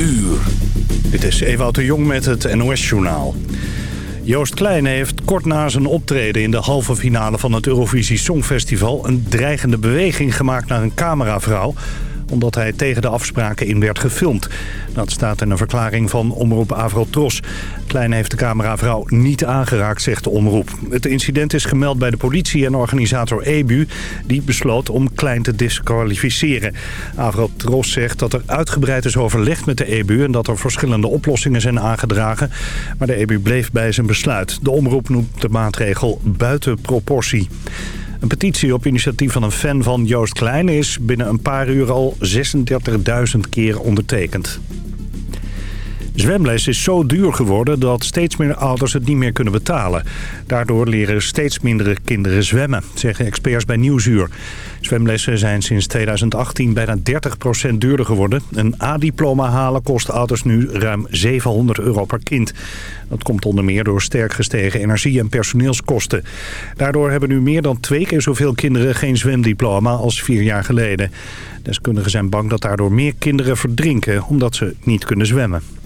uur. Dit is Ewout de Jong met het NOS-journaal. Joost Kleine heeft kort na zijn optreden in de halve finale van het Eurovisie Songfestival... een dreigende beweging gemaakt naar een cameravrouw omdat hij tegen de afspraken in werd gefilmd. Dat staat in een verklaring van omroep Avrotros. Klein heeft de cameravrouw niet aangeraakt, zegt de omroep. Het incident is gemeld bij de politie en organisator EBU... die besloot om Klein te disqualificeren. Avrotros zegt dat er uitgebreid is overlegd met de EBU... en dat er verschillende oplossingen zijn aangedragen. Maar de EBU bleef bij zijn besluit. De omroep noemt de maatregel buiten proportie. Een petitie op initiatief van een fan van Joost Klein is binnen een paar uur al 36.000 keer ondertekend. Zwemles is zo duur geworden dat steeds meer ouders het niet meer kunnen betalen. Daardoor leren steeds minder kinderen zwemmen, zeggen experts bij Nieuwsuur. Zwemlessen zijn sinds 2018 bijna 30% duurder geworden. Een A-diploma halen kost ouders nu ruim 700 euro per kind. Dat komt onder meer door sterk gestegen energie- en personeelskosten. Daardoor hebben nu meer dan twee keer zoveel kinderen geen zwemdiploma als vier jaar geleden. Deskundigen zijn bang dat daardoor meer kinderen verdrinken omdat ze niet kunnen zwemmen.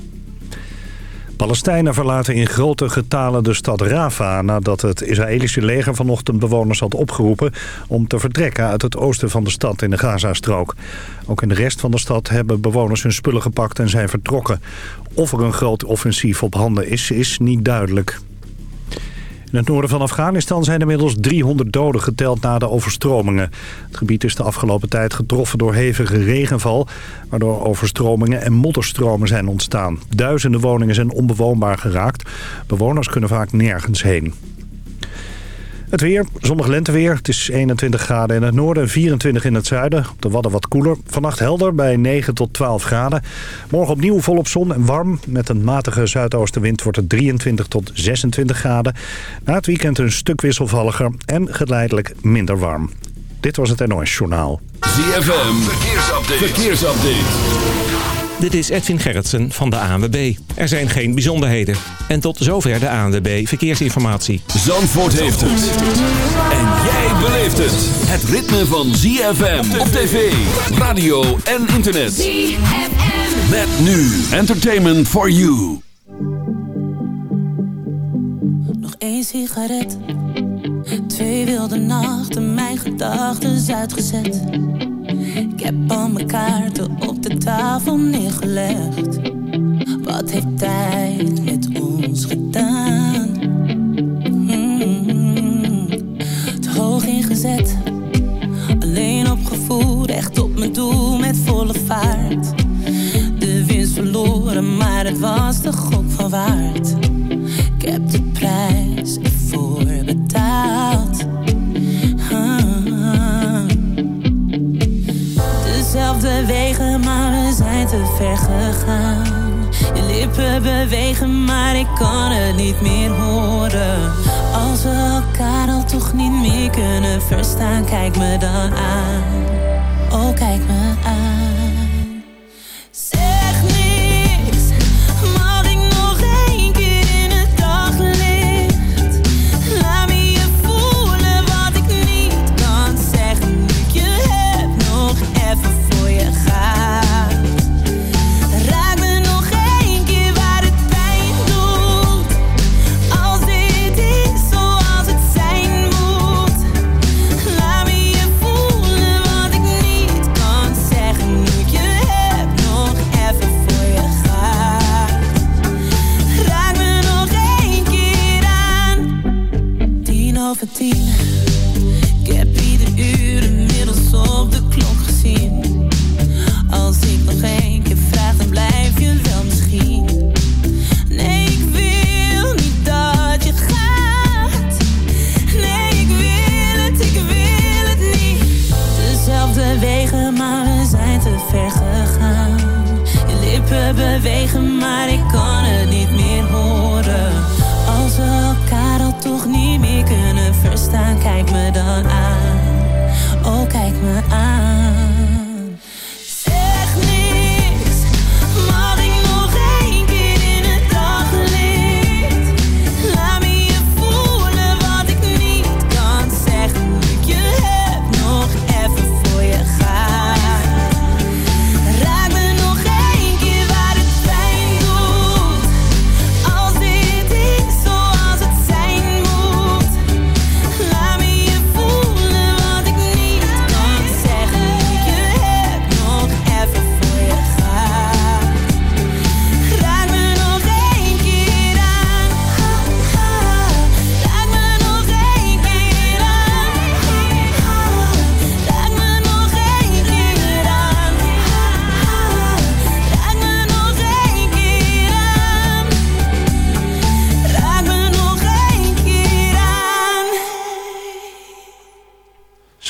Palestijnen verlaten in grote getalen de stad Rafah... nadat het Israëlische leger vanochtend bewoners had opgeroepen... om te vertrekken uit het oosten van de stad in de Gazastrook. Ook in de rest van de stad hebben bewoners hun spullen gepakt en zijn vertrokken. Of er een groot offensief op handen is, is niet duidelijk. In het noorden van Afghanistan zijn inmiddels 300 doden geteld na de overstromingen. Het gebied is de afgelopen tijd getroffen door hevige regenval... waardoor overstromingen en modderstromen zijn ontstaan. Duizenden woningen zijn onbewoonbaar geraakt. Bewoners kunnen vaak nergens heen. Het weer, zonnig lenteweer. Het is 21 graden in het noorden en 24 in het zuiden. Op de Wadden wat koeler. Vannacht helder bij 9 tot 12 graden. Morgen opnieuw volop zon en warm. Met een matige zuidoostenwind wordt het 23 tot 26 graden. Na het weekend een stuk wisselvalliger en geleidelijk minder warm. Dit was het NOS Journaal. ZFM, verkeersupdate. verkeersupdate. Dit is Edwin Gerritsen van de ANWB. Er zijn geen bijzonderheden. En tot zover de ANWB Verkeersinformatie. Zandvoort heeft het. En jij beleeft het. Het ritme van ZFM op tv, radio en internet. ZFM. Met nu Entertainment for You. Nog één sigaret. Twee wilde nachten, mijn gedachten uitgezet. Ik heb al mijn kaarten op de tafel neergelegd. Wat heeft tijd met ons gedaan? Hmm, te hoog ingezet, alleen op gevoel, recht op mijn doel met volle vaart. De winst verloren, maar het was de gok van waard. Dezelfde wegen, maar we zijn te ver gegaan. Je lippen bewegen, maar ik kan het niet meer horen. Als we elkaar al toch niet meer kunnen verstaan, kijk me dan aan. Oh, kijk me aan.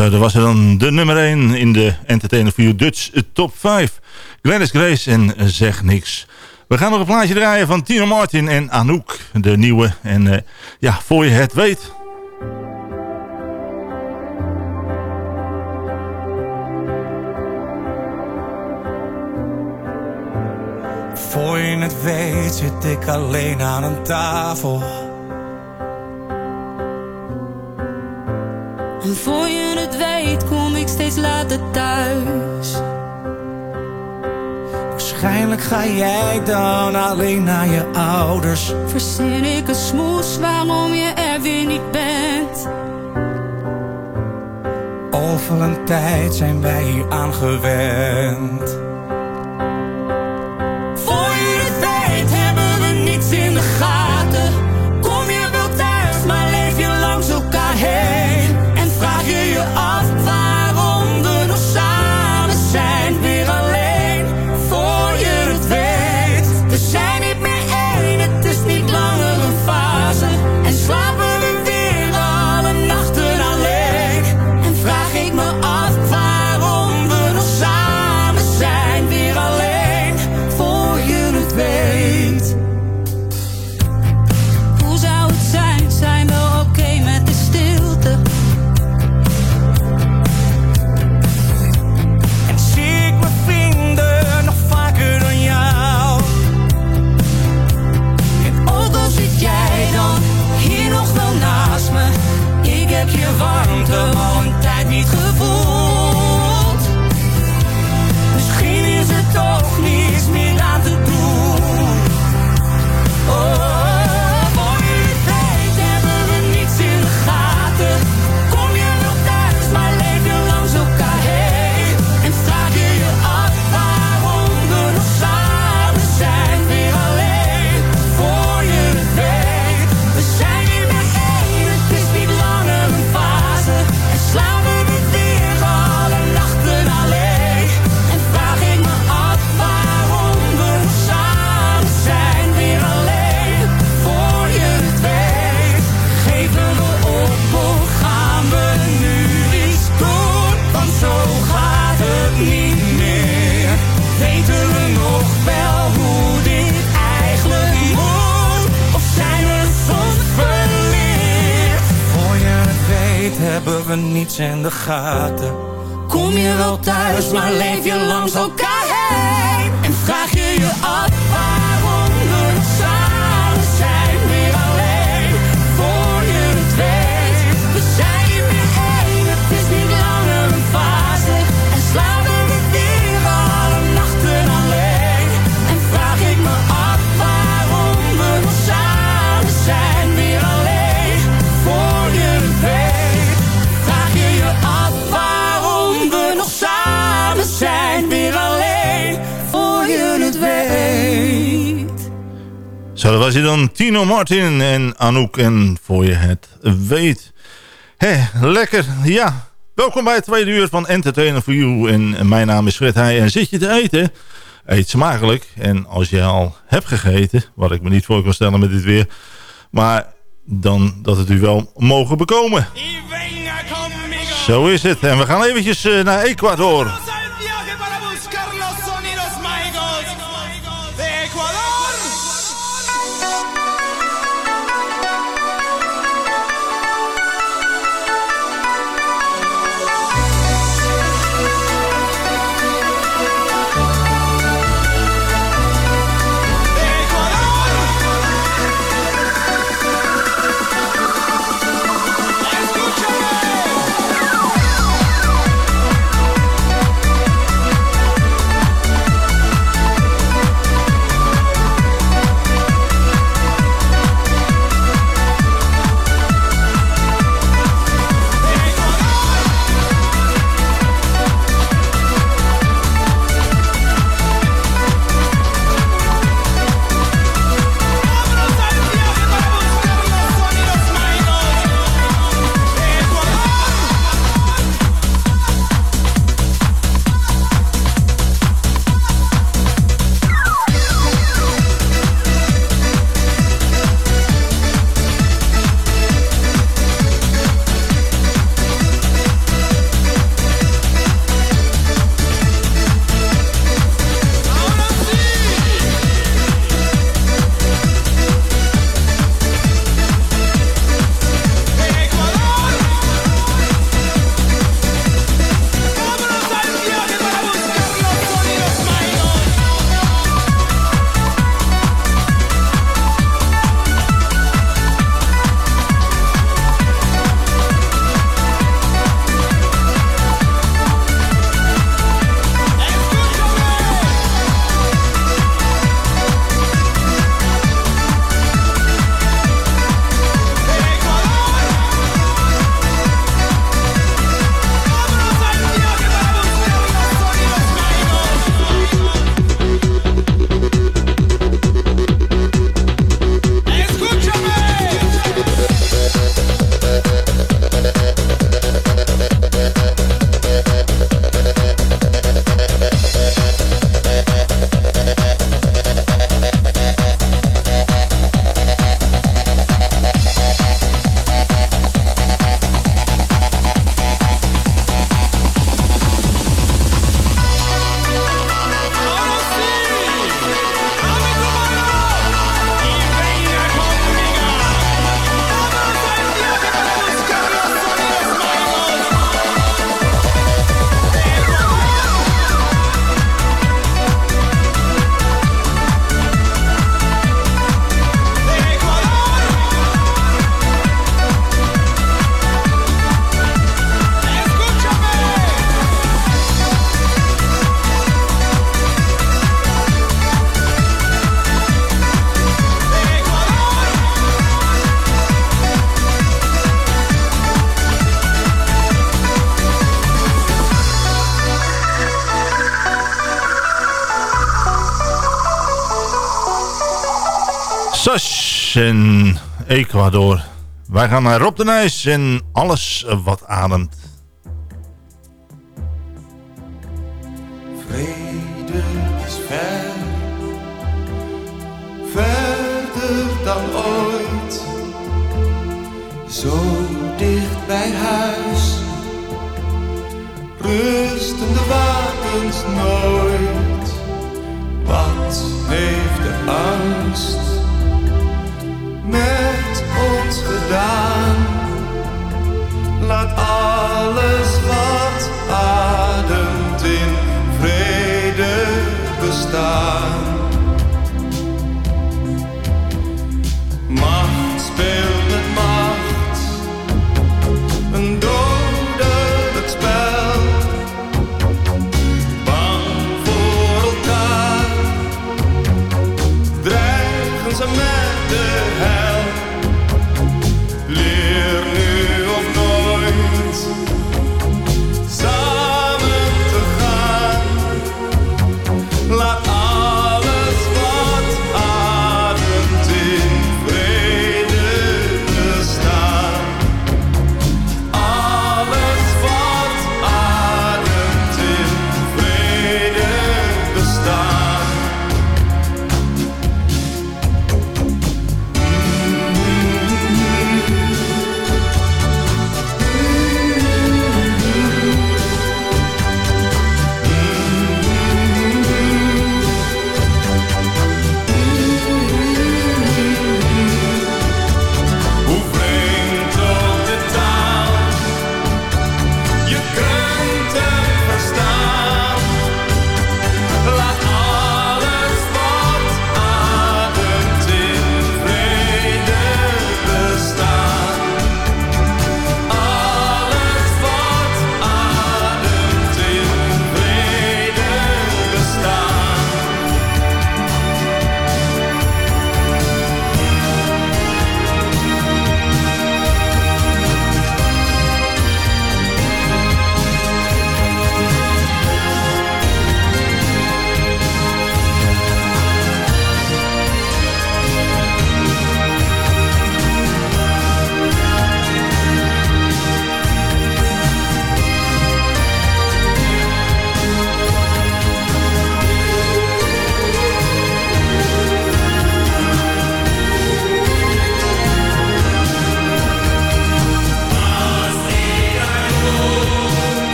Zo, dat was er dan de nummer 1 in de Entertainer for You Dutch Top 5. Glennis Grace en Zeg Niks. We gaan nog een plaatje draaien van Tino Martin en Anouk, de nieuwe. En uh, ja, voor je het weet... Voor je het weet zit ik alleen aan een tafel En voor je ik steeds later thuis. Waarschijnlijk ga jij dan alleen naar je ouders. Verzin ik een smoes waarom je er weer niet bent. Over een tijd zijn wij hier aangewend. Tino Martin en Anouk en voor je het weet. Hé, lekker, ja. Welkom bij het tweede uur van Entertainer for You. En mijn naam is Fred Heij en zit je te eten? Eet smakelijk. En als je al hebt gegeten, wat ik me niet voor kan stellen met dit weer... maar dan dat het u wel mogen bekomen. Zo is het. En we gaan eventjes eh, naar Ecuador. In Ecuador. Wij gaan naar Rob de Nijs en alles wat ademt. Vrede is ver, verder dan ooit. Zo dicht bij huis, rusten de wapens.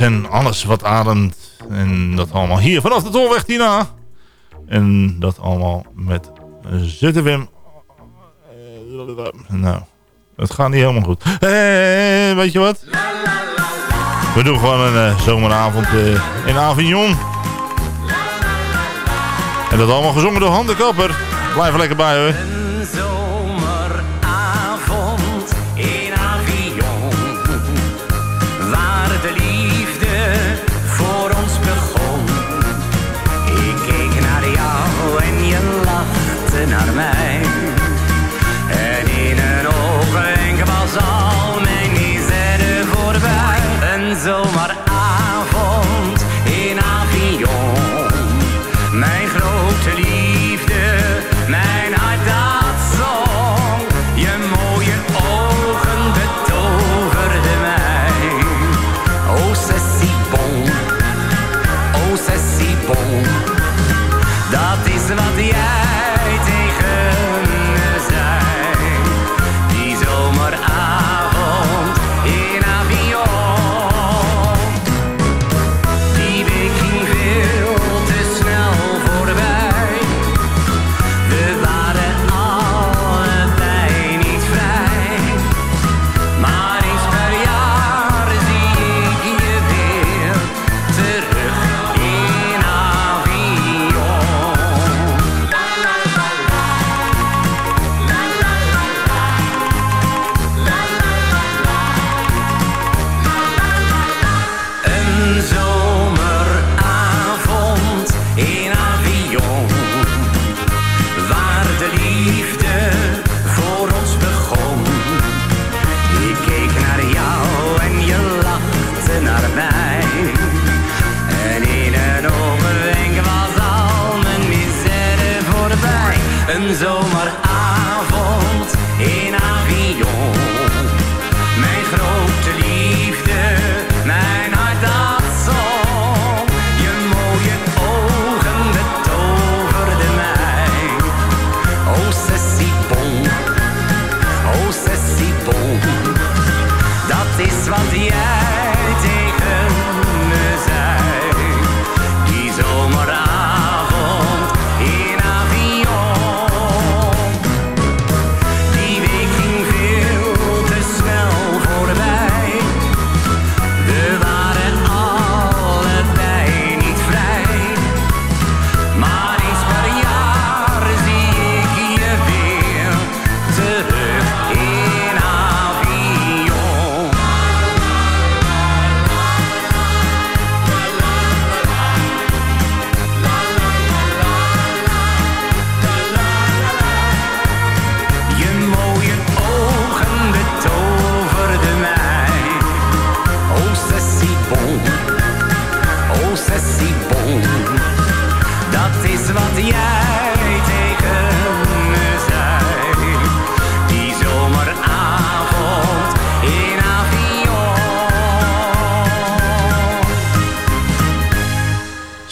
En alles wat ademt. En dat allemaal hier vanaf de Tolweg Tina. En dat allemaal met ZWM. Nou, het gaat niet helemaal goed. Hé, weet je wat? We doen gewoon een eh, zomeravond eh, in Avignon. En dat allemaal gezongen door Han de Kapper. Blijf er lekker bij hoor.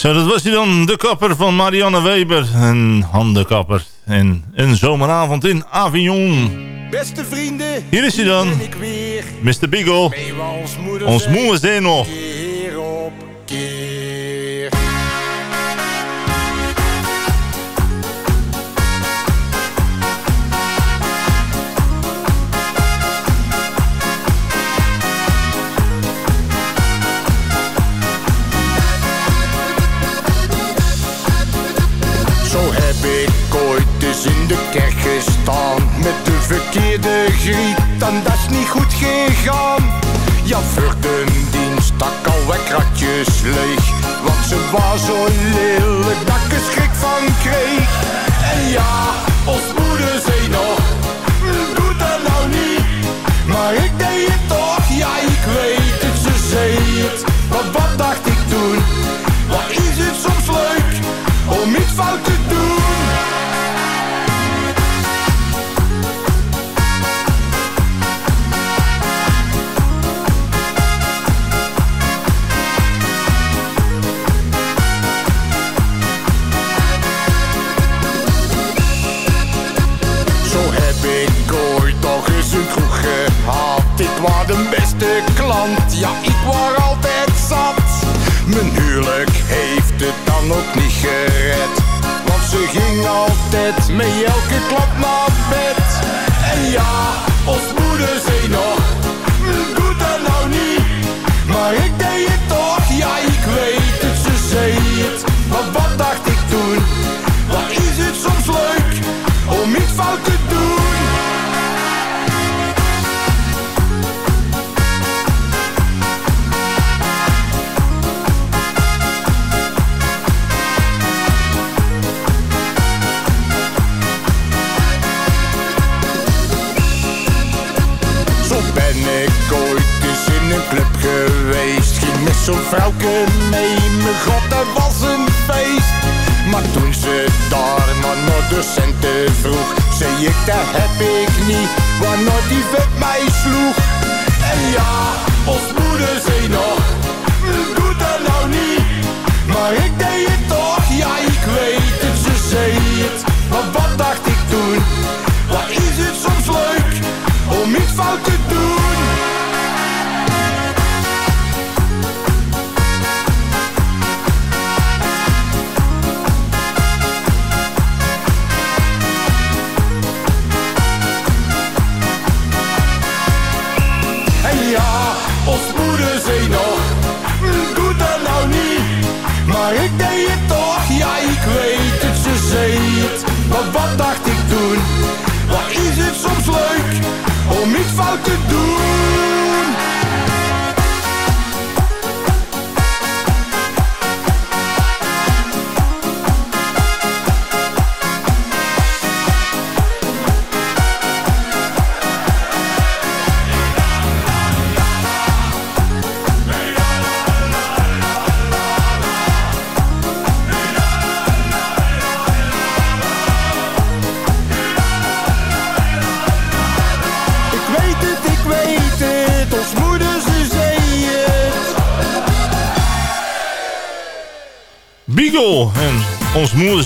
Zo, dat was hij dan, de kapper van Marianne Weber. Een handenkapper. En een zomeravond in Avignon. Beste vrienden, hier is hij dan. Mr. Beagle. Ons moe is nog. de griet, dan dat is niet goed gegaan. Ja, voor de dienst stak al kratjes leeg, want ze was zo lelijk dat ik schrik van kreeg.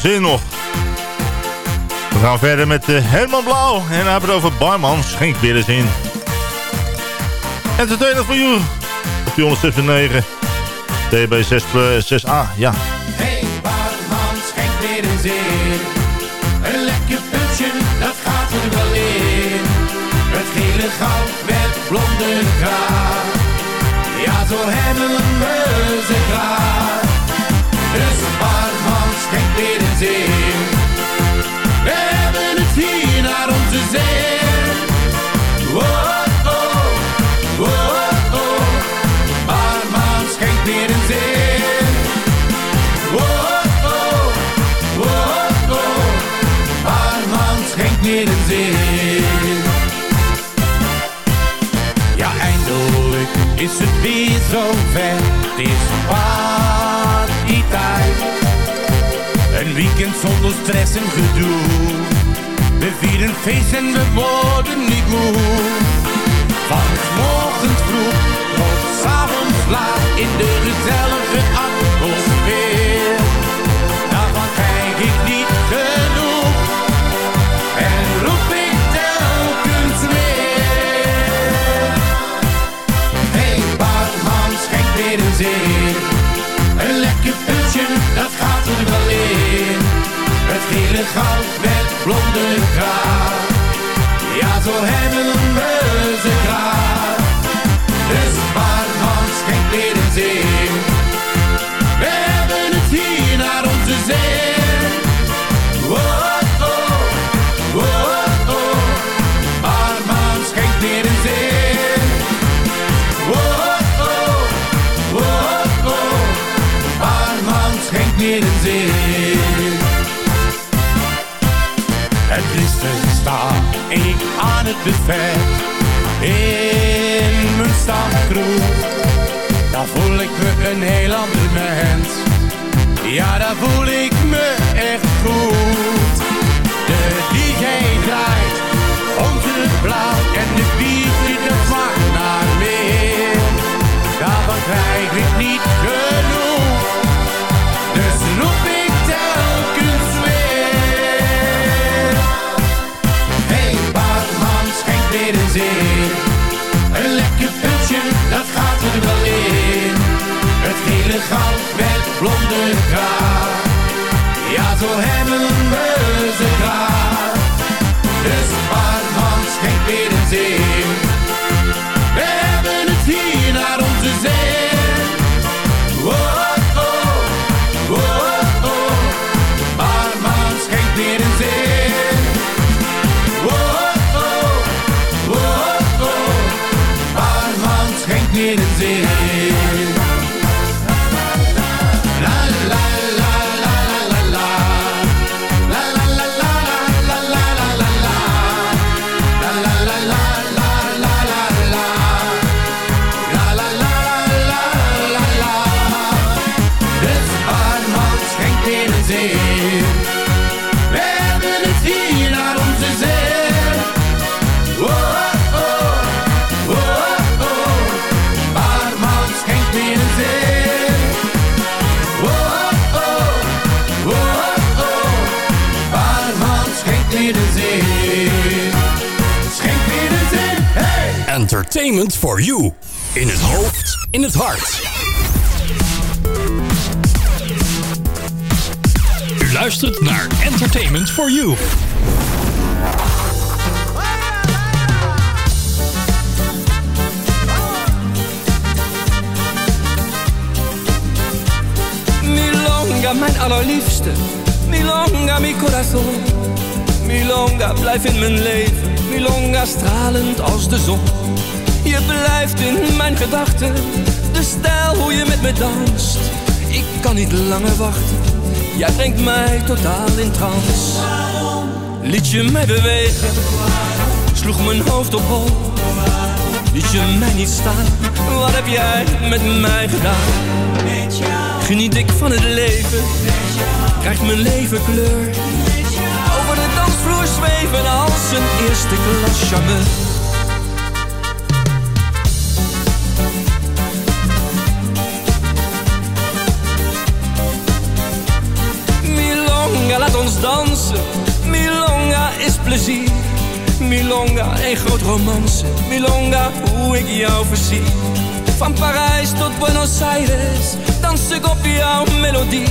Zin nog. We gaan verder met uh, Herman Blauw. En hebben het over barman. Schenk weer eens in. Entertainer voor jou. Op die 106.9. DB 6, 6A, ja. Hey barman, schenk weer eens in. Een lekker dat gaat er wel in. Het gele goud met blonde kraag. Ja, zo hebben we ze graag gek weer een zin. We hebben het hier naar onze zin. Oh, oh, oh, oh, oh. man schenkt weer een zin. Oh, oh, oh, oh, oh. Armaan schenkt weer een zin. Ja, eindelijk is het weer zover. Het is waar weekend zonder stress en gedoe. We vieren feest en we worden niet moe. Van morgens vroeg tot avonds laat in de gezellige atmosfeer. Daarvan krijg ik niet genoeg. En roep ik telkens weer. Hey barman, schenk weer eens in. Een lekker putje, dat gaat gele goud met blonde kraag. Ja, zo hebben we ze graag. Dus barman, schenk weer eens in. We hebben het hier naar onze zin. Wow, oh, wow, oh. Barman, schenk weer eens in. Wow, oh, wow, oh. Barman, schenk weer eens in. Sta ik aan het buffet in mijn stamkroeg. Daar voel ik me een heel ander mens. Ja, daar voel ik me echt goed. De DJ draait onder het blauw en de biertje dat smaakt naar meer. Daarvan krijg ik niet genoeg. Een lekker putje, dat gaat er wel in. Het gele goud met blonde kraag. Ja, zo hebben we in. Entertainment for you. In het hoofd, in het hart. U luistert naar Entertainment for you. Milonga, mijn allerliefste. Milonga, mi corazon. Milonga, blijf in mijn leven. Milonga, stralend als de zon. Je blijft in mijn gedachten. De stijl hoe je met me danst. Ik kan niet langer wachten. Jij brengt mij totaal in trance. Liet je mij bewegen. Sloeg mijn hoofd op hol. Liet je mij niet staan. Wat heb jij met mij gedaan? Geniet ik van het leven. Krijgt mijn leven kleur. Over de dansvloer zweven als een eerste klas charmeur. Plezier. Milonga, een groot romance. Milonga, hoe ik jou verzie. Van Parijs tot Buenos Aires, dans ik op jouw melodie.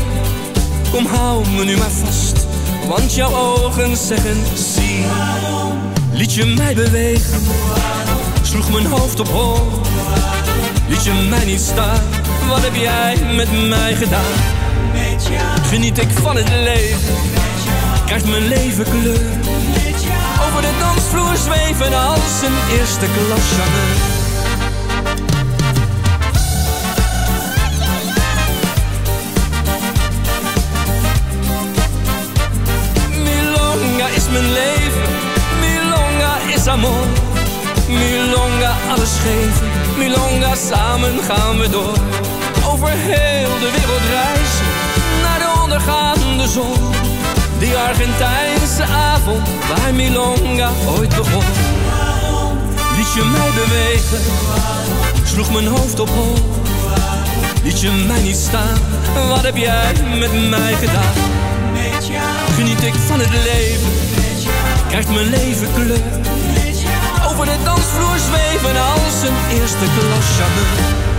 Kom, hou me nu maar vast, want jouw ogen zeggen zie. Liet je mij bewegen, sloeg mijn hoofd op hol. Liet je mij niet staan, wat heb jij met mij gedaan? Geniet ik van het leven, krijgt mijn leven kleur. Over de dansvloer zweven als een eerste klas. Milonga is mijn leven, Milonga is amor. Milonga alles geven, Milonga samen gaan we door. Over heel de wereld reizen, naar de ondergaande zon. Die Argentijnse avond, waar Milonga ooit begon. Liet je mij bewegen, sloeg mijn hoofd op hol. Liet je mij niet staan, wat heb jij met mij gedaan? Geniet ik van het leven, krijgt mijn leven kleur. Over de dansvloer zweven als een eerste klas charmeur.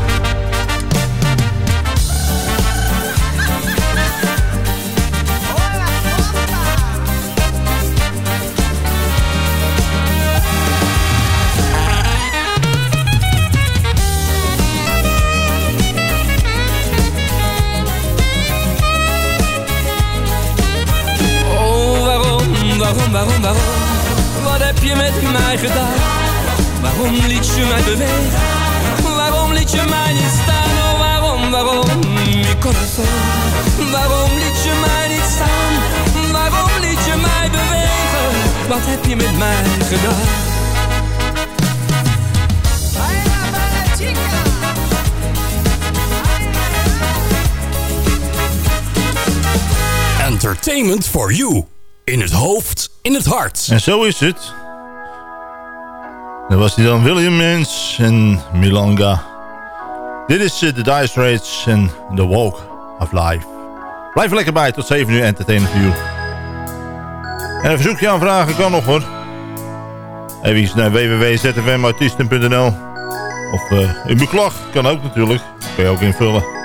For you. In het hoofd, in het hart. En zo is het. Dat was hij dan William Mins en Milonga. Dit is eh, de Dire Straits en The Walk of Life. Blijf er lekker bij, tot 7 uur Entertainment for you. En een verzoekje aanvragen kan nog hoor. Even naar www.zfmartiesten.nl Of uh, een beklag kan ook natuurlijk. Kun je ook invullen.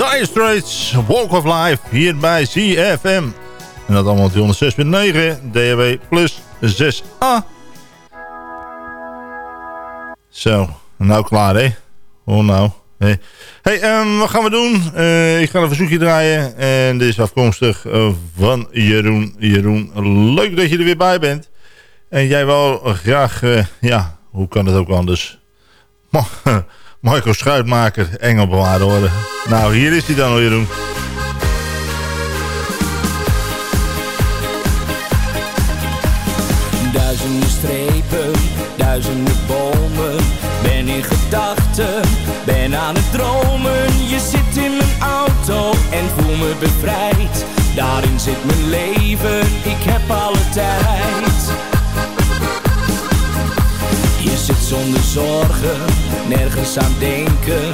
Dire Straits, Walk of Life, hier bij CFM. En dat allemaal op 106.9, DHW plus 6A. Zo, nou klaar hè? Oh nou. Hey, hey um, wat gaan we doen? Uh, ik ga een verzoekje draaien. En dit is afkomstig uh, van Jeroen. Jeroen, leuk dat je er weer bij bent. En jij wel graag, uh, ja, hoe kan het ook anders? Michael Schuitmaker, Engelbewaarder worden. Nou, hier is hij dan al, Jeroen. Duizenden strepen, duizenden bomen. Ben in gedachten, ben aan het dromen. Je zit in mijn auto en voel me bevrijd. Daarin zit mijn leven, ik heb alle tijd. Zorgen, nergens aan denken.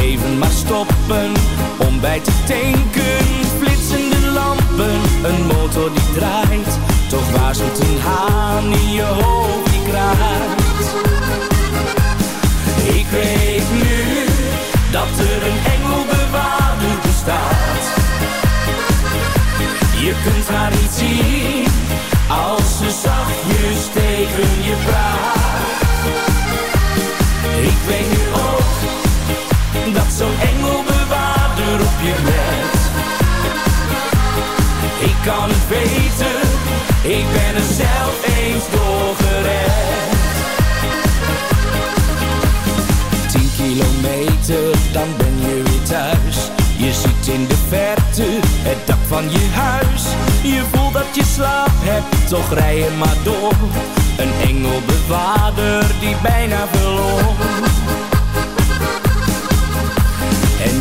Even maar stoppen, om bij te tanken. Flitsende lampen, een motor die draait. Toch waarschuwt een haan in je hoofd die. Ik weet nu, dat er een engelbewaarder bestaat. Je kunt haar niet zien, als ze zachtjes tegen je praat. Zo'n engelbewaarder op je let. Ik kan het weten, ik ben er zelf eens door gered. Tien kilometer, dan ben je weer thuis. Je ziet in de verte het dak van je huis. Je voelt dat je slaap hebt, toch rij je maar door. Een engelbewaarder die bijna verloor.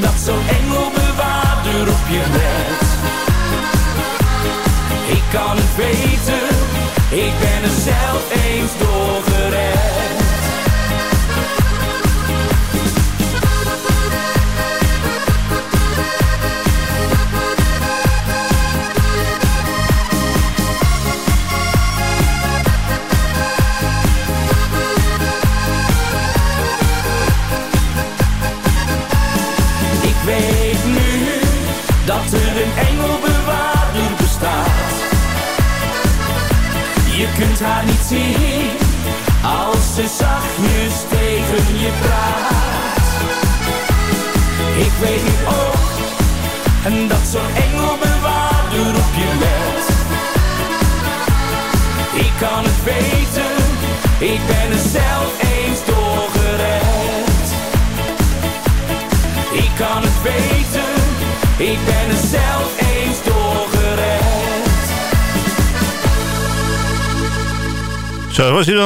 Dat zo'n engelbewaarder op je let. Ik kan het weten, ik ben er zelf eens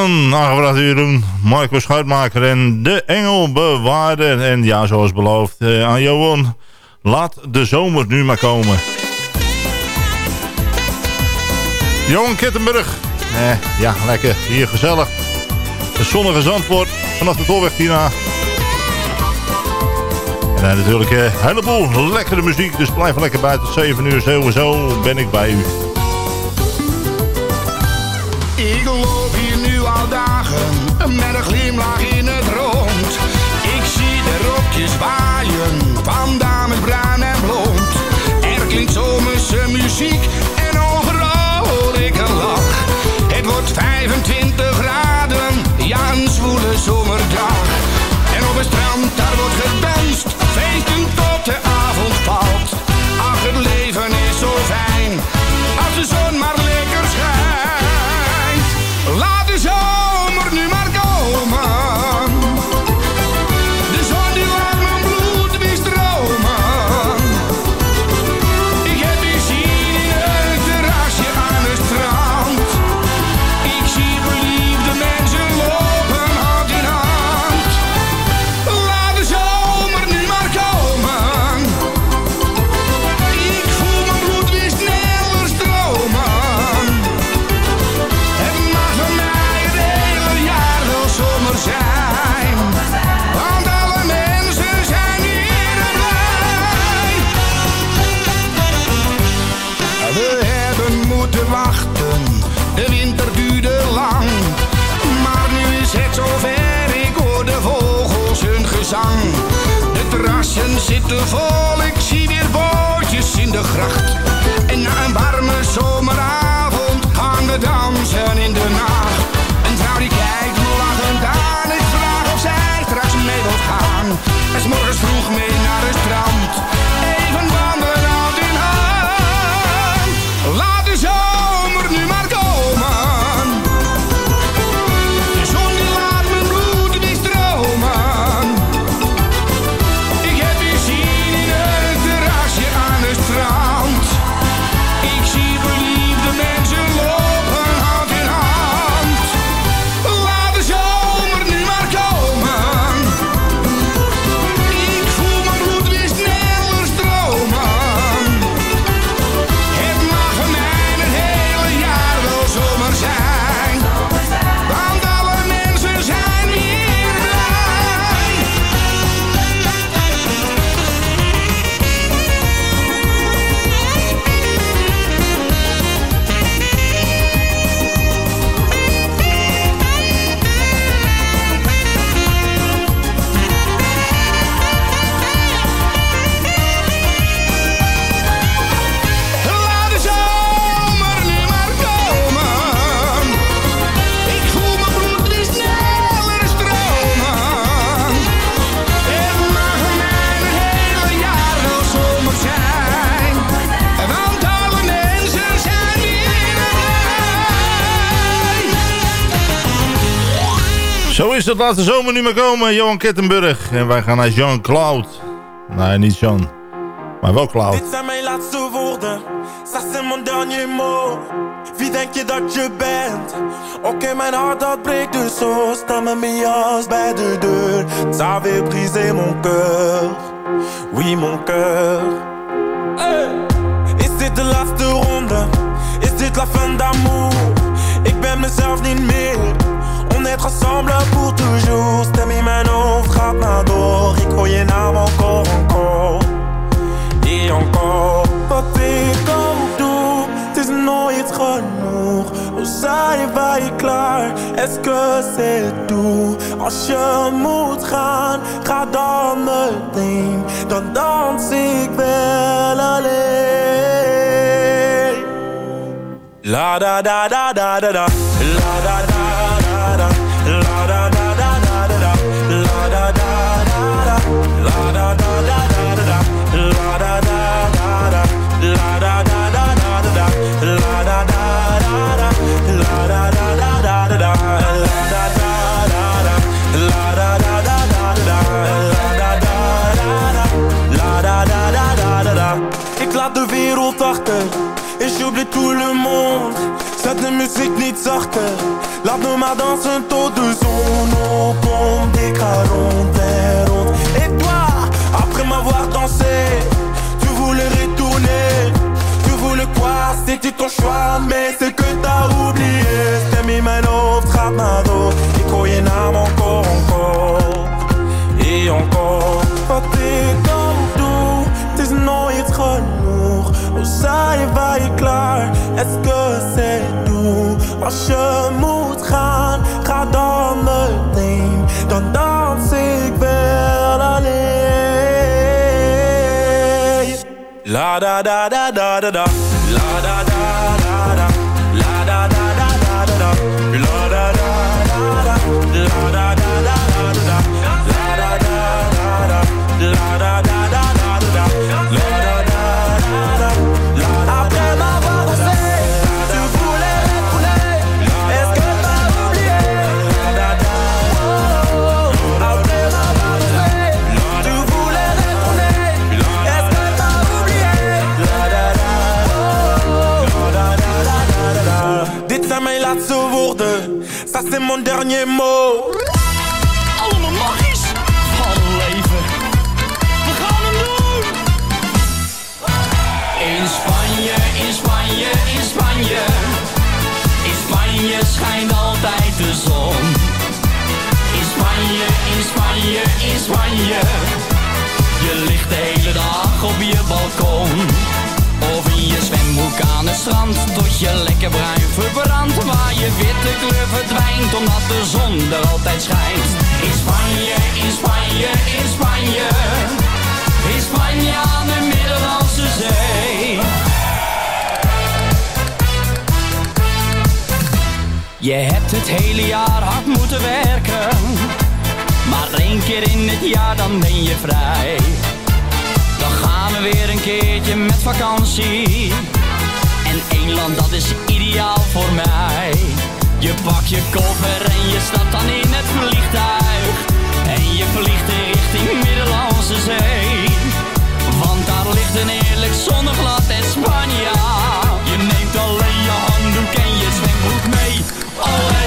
Dan, aangebracht Jeroen, Michael Schuitmaker en de Engelbewaarder. En ja, zoals beloofd eh, aan Johan, laat de zomer nu maar komen. Johan Kittenburg. Eh, ja, lekker. Hier gezellig. Een zonnige zandwoord vanaf de tolweg hierna. En dan natuurlijk eh, een heleboel lekkere muziek. Dus blijf lekker tot 7 uur. Sowieso ben ik bij u. te vol. is het, laat de zomer nu maar komen, Johan Kettenburg. En wij gaan naar Jean-Claude. Nee, niet Jean. Maar wel Claude. Dit zijn mijn laatste woorden, ça c'est mon dernier mot. Wie denk je dat je bent? Oké, mijn hart dat breekt dus zo. Sta met mijn jas bij de deur. Ça avait brisé mon cœur. Oui, mon cœur. Hey. Is dit de laatste ronde? Is dit la fin d'amour? Ik ben mezelf niet meer. Est ensemble pour toujours. Ik hoor je naam encore, encore. Et encore. Wat ik ook doe Het is nooit genoeg Hoe waar je klaar Est-ce que c'est tout? Als je moet gaan Ga dan meteen Dan dans ik wel alleen La da da da da da da. La da de tout le monde Zet de muziek niet zachter. Laat me maar dansen tot de zon opkomt. Ik ga rond en rond. Et toi, après m'avoir dansé Tu voulais retourner. Tu voulais quoi, c'était ton choix. Mais c'est que t'as oublié Stem in mijn hoofd gaat maar door Ik hoor je naam encore, encore. Et encore. Wat ik saai waar je klaar. Que c'est tout Als je moet gaan Ga dan meteen. Dan dans ik wel alleen. La da da da da da da. La da da Spanje, in Spanje. Je ligt de hele dag op je balkon. Of in je zwembroek aan het strand Tot je lekker bruin verbrandt Waar je witte kleur verdwijnt Omdat de zon er altijd schijnt In Spanje, in Spanje, in Spanje. In Spanje aan de Middellandse Zee. Je hebt het hele jaar hard moeten werken. Maar één keer in het jaar dan ben je vrij. Dan gaan we weer een keertje met vakantie. En één land dat is ideaal voor mij. Je pakt je koffer en je stapt dan in het vliegtuig. En je vliegt in richting Middellandse Zee. Want daar ligt een eerlijk zonneglad en Spanje. Je neemt alleen je handdoek en je zwembroek mee. Olé.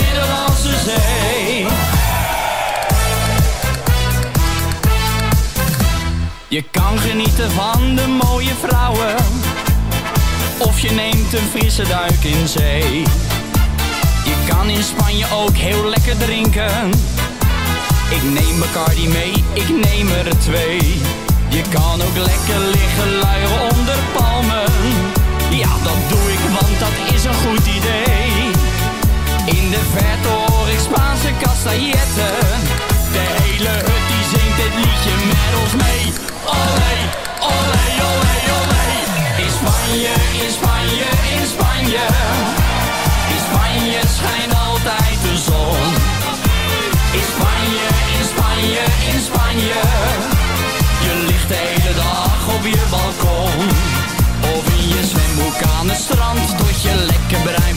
Zee Je kan genieten van de mooie vrouwen. Of je neemt een frisse duik in zee. Je kan in Spanje ook heel lekker drinken. Ik neem Bacardi mee, ik neem er twee. Je kan ook lekker liggen luieren onder palmen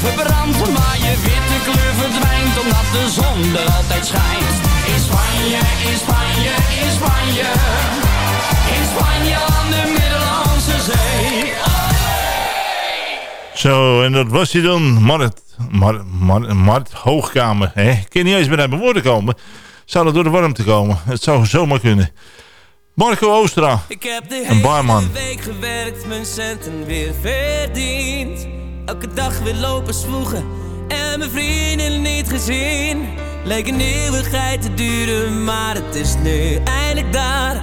verbrandt Maar je witte kleur verdwijnt Omdat de zon er altijd schijnt In Spanje, in Spanje, in Spanje In Spanje aan de Middellandse Zee Zo, en dat was hij dan. Mart, Mart, Mart, Mart Hoogkamer. Hè? Ik kan niet eens meer uit mijn woorden komen. Zou dat door de warmte komen? Het zou zomaar kunnen. Marco Oostra, Ik heb de een barman. hele week gewerkt, mijn centen weer verdiend. Elke dag weer lopen zwoegen en mijn vrienden niet gezien. Leek een eeuwigheid te duren, maar het is nu eindelijk daar.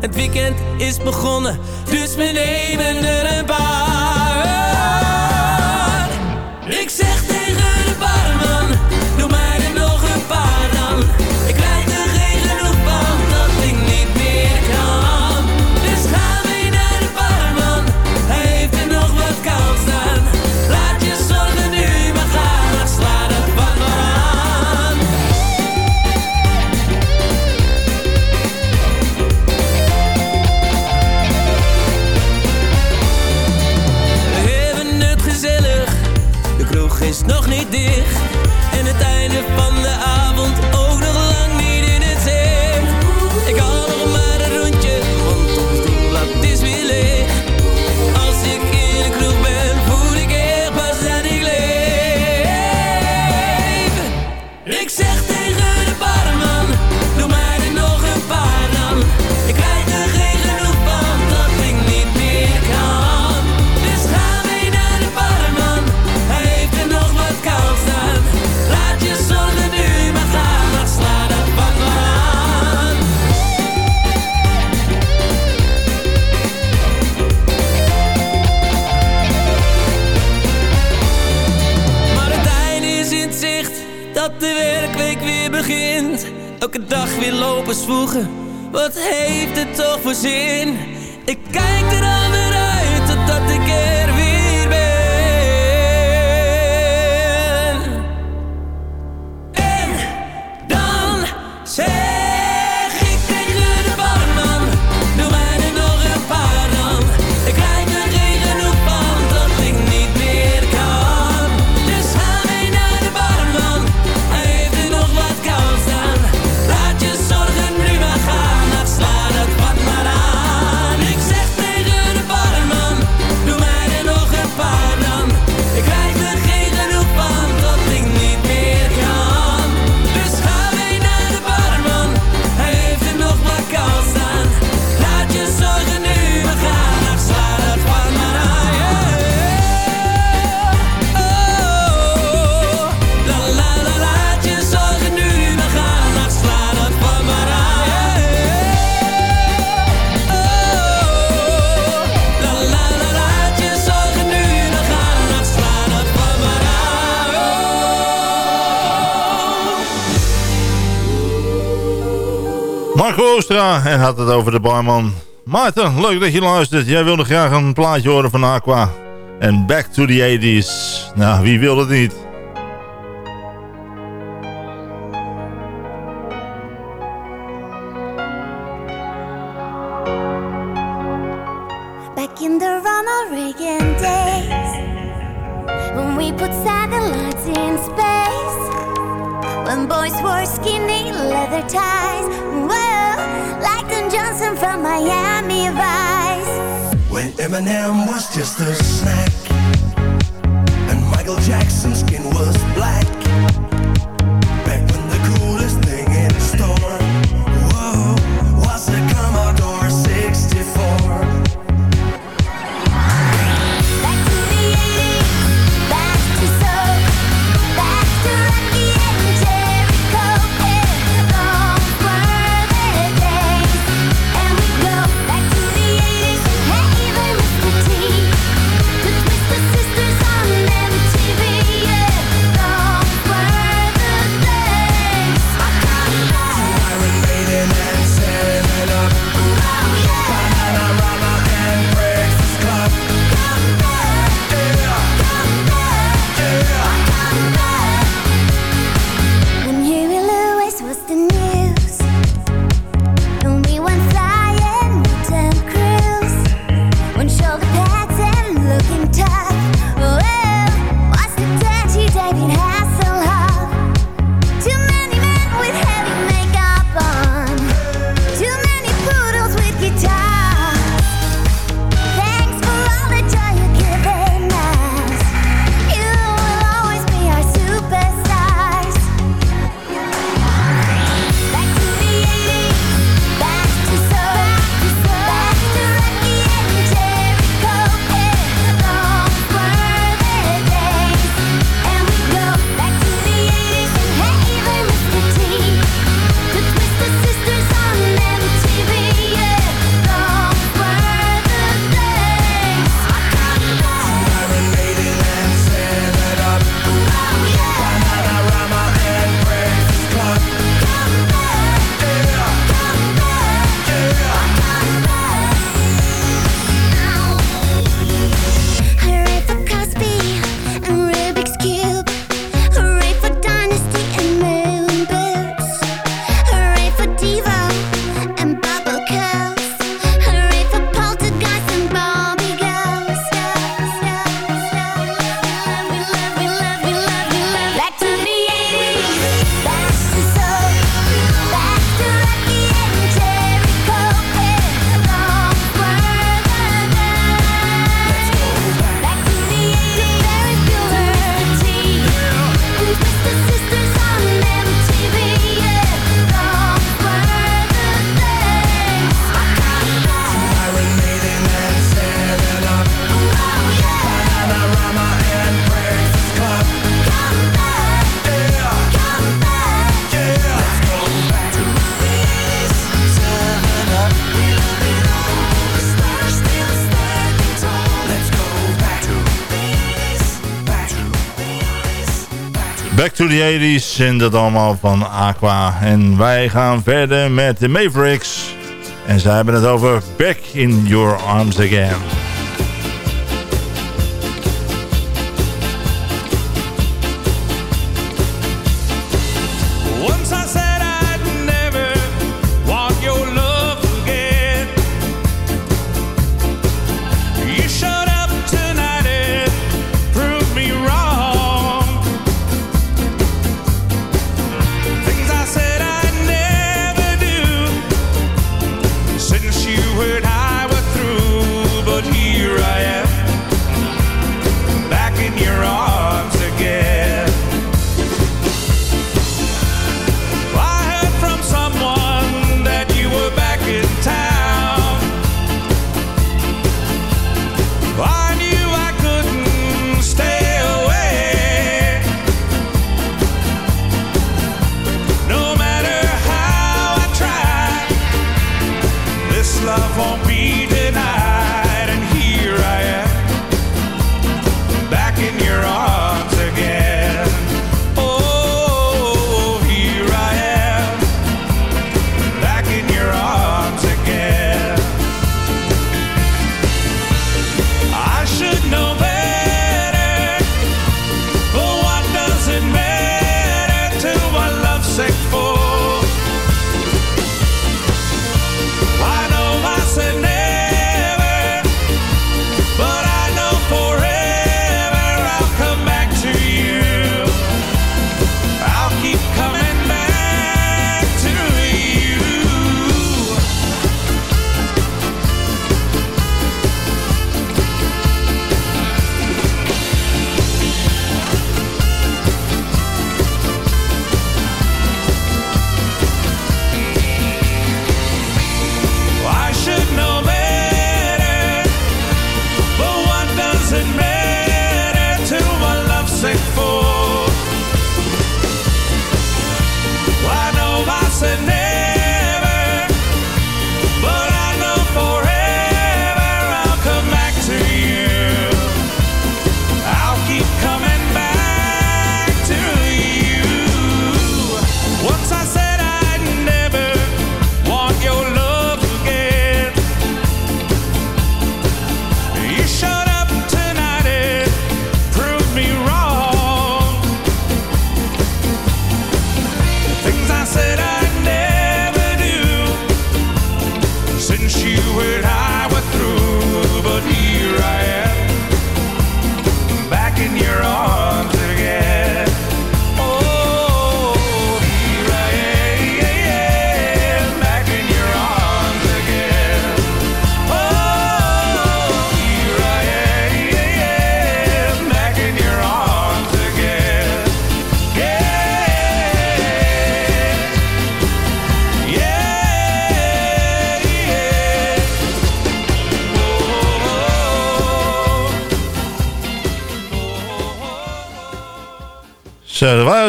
Het weekend is begonnen, dus we nemen er een paar. Marco Oostra en had het over de barman. Maarten, leuk dat je luistert. Jij wilde graag een plaatje horen van Aqua. En Back to the 80s. Nou, wie wil het niet? Back to the 80s en dat allemaal van Aqua. En wij gaan verder met de Mavericks. En zij hebben het over Back in Your Arms Again.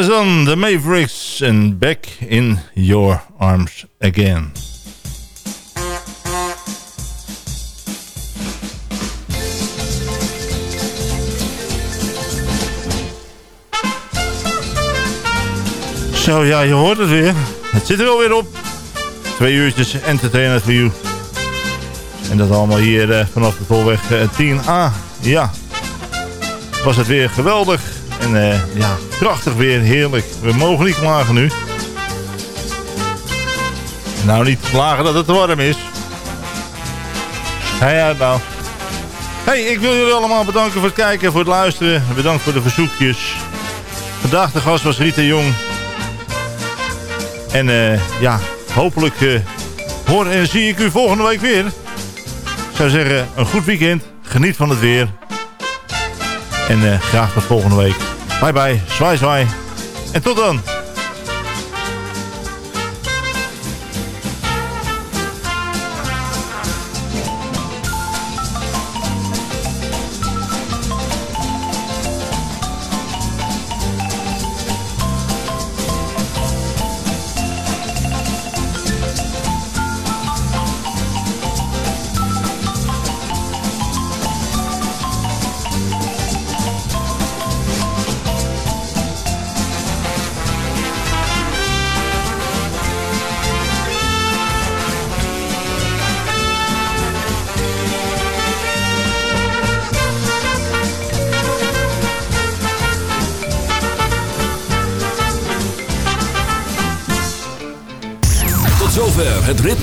Dan de Mavericks en Back in Your Arms Again. Zo, ja, je hoort het weer. Het zit er alweer op. Twee uurtjes entertainment voor you. En dat allemaal hier eh, vanaf de tolweg eh, 10A. Ja, was het weer geweldig. En eh, ja, prachtig weer, heerlijk. We mogen niet klagen nu. Nou, niet klagen dat het warm is. Ja, ja, nou. Hey, ik wil jullie allemaal bedanken voor het kijken en voor het luisteren. Bedankt voor de verzoekjes. Vandaag de gast was Rita Jong. En eh, ja, hopelijk eh, hoor en zie ik u volgende week weer. Ik zou zeggen, een goed weekend. Geniet van het weer. En graag tot volgende week. Bye bye, zwaai zwaai. En tot dan.